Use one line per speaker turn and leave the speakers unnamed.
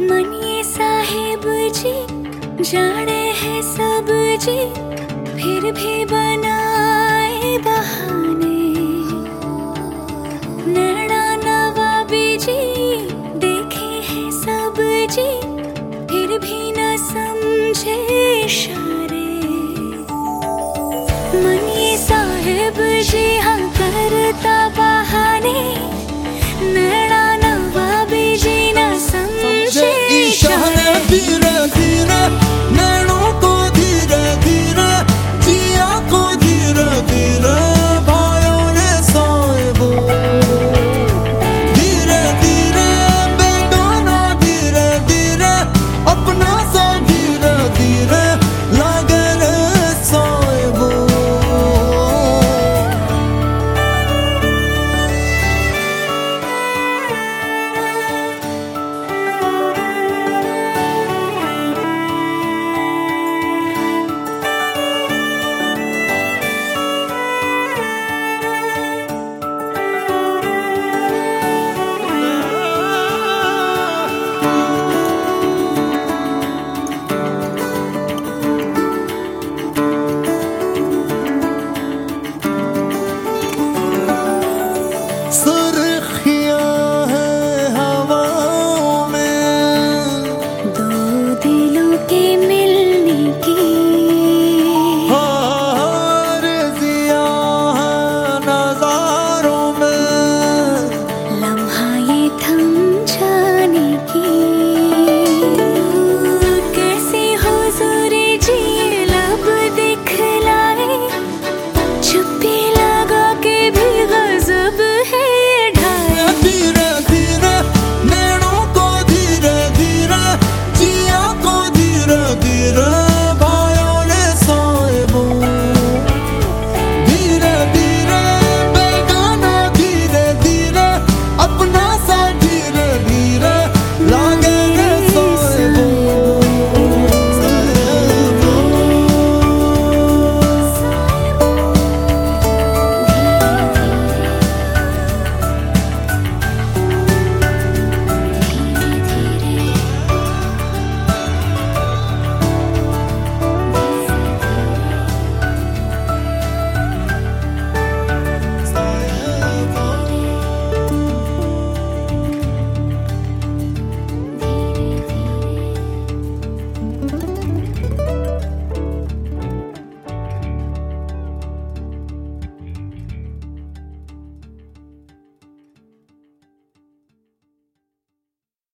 मनिए साहेब जी जाड़े है सब जी, फिर भी बनाए बहाने। नैना नवाबी जी, देखे है सब जी